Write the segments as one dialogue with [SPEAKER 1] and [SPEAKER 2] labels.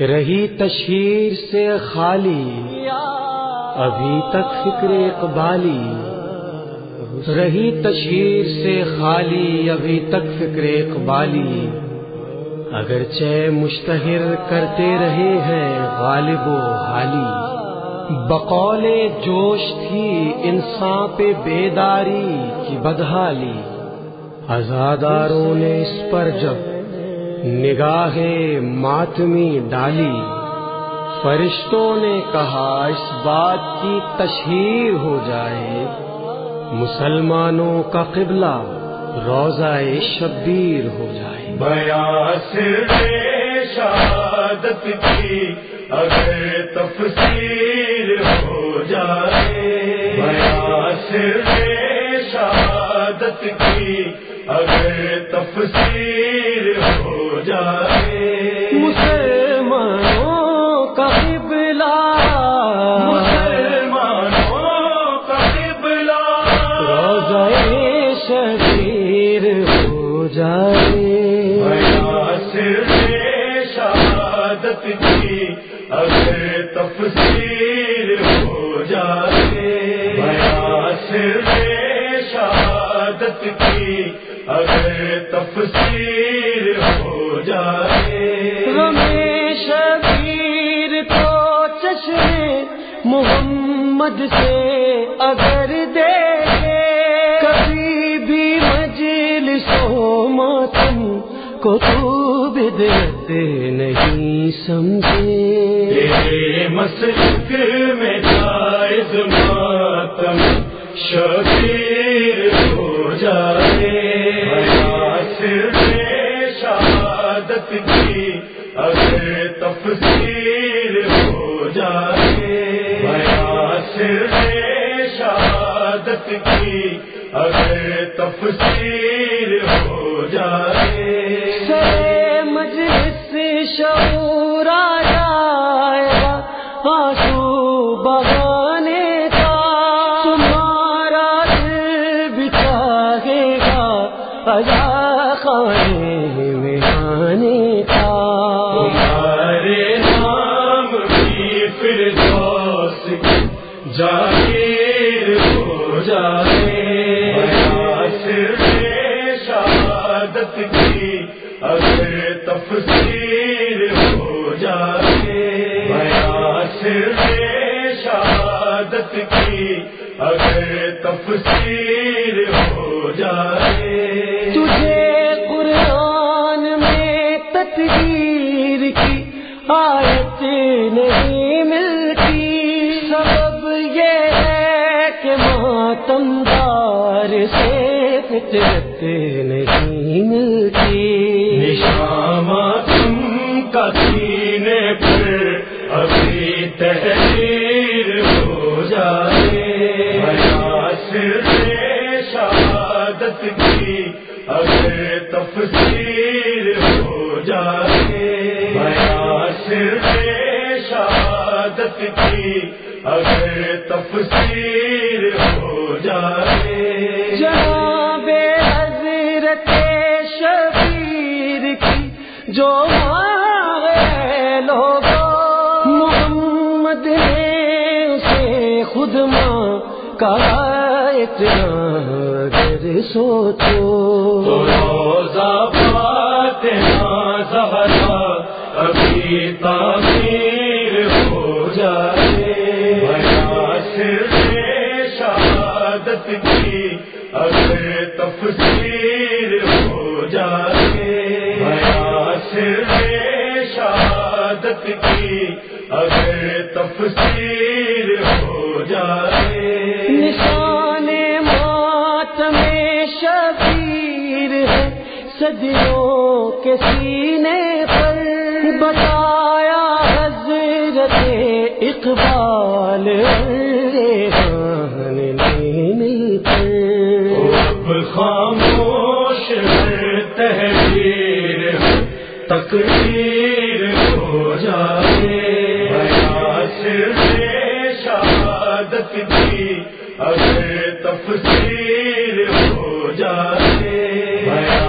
[SPEAKER 1] رہی تشہیر سے خالی، ابھی تک فکر اقبالی۔ رہی تشہیر سے خالی، ابھی تک فکر اقبالی۔ اگرچہ مشتہر کرتے رہے ہیں غالب و حالی۔ بقول جوش تھی انسان پہ بیداری کی بدحالی۔ ازاداروں نے اس پر جب نگاہ ماتمی ڈالی۔ فرشتوں نے کہا، اس بات کی تشہیر ہو جائے۔ مسلمانوں کا قبلہ روزہ شبیر ہو جائے۔
[SPEAKER 2] بیاس شہادت کی اگر تفسیر ہو۔ جائے۔ صرف شہادت کی اگر تفسیر ہو جائے شہادت کی اگر تفسیر ہو جائے
[SPEAKER 1] رمیش شبیر کو چشمے محمد سے اگر کو تو بدعت نہیں سمجھے۔
[SPEAKER 2] تیرے مسجد میں جائز ماتم شبیر ہو جائے۔ شہادت کی اگر تفسیر ہو جائے۔ صرف شہادت کی اگر تفسیر ہو جائے۔
[SPEAKER 1] شعور آ جائے گا آنسو بہانے کا تمہارا دل بھی گا اجا خانے میں آنے کا
[SPEAKER 2] تمہارے نام کی پھر دوست جاگیر ہو جائے۔ شہادت کی اگر تفسیر شہادت کی اگر تفسیر ہو جائے۔
[SPEAKER 1] تجھے قرآن میں تطہیر کی آیت نہیں ملتی۔ سبب یہ ہے کہ ماتم دار سے فطرت نہیں ملتی۔
[SPEAKER 2] صرف شہادت کی اگر تفسیر ہو جائے۔ صرف شہادت کی اگر تفسیر ہو جائے۔
[SPEAKER 1] جہاں بے حضرت شبیر کی جو ماں لوگوں محمد نے اسے خود ماں کہا۔ اتنا اگر سوچو۔
[SPEAKER 2] روزہ فاطمہ زہرا ابھی تعمیر ہو جائے۔ صرف شہادت کی اگر تفسیر ہو جائے۔ صرف شہادت کی اگر تفسیر ہو جائے۔
[SPEAKER 1] صدیوں کے سینے پر بتایا حضرت اقبال ریحان
[SPEAKER 2] خاموش تحریر تقریر ہو جائے۔ شہادت کی اگر تفسیر ہو جائے۔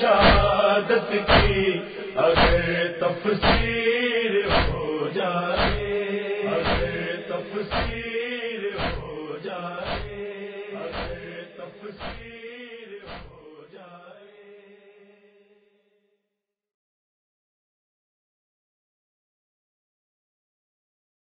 [SPEAKER 2] شہادت کی اگر تفسیر ہو جائے اگر تفسیر ہو جائے اگر تفسیر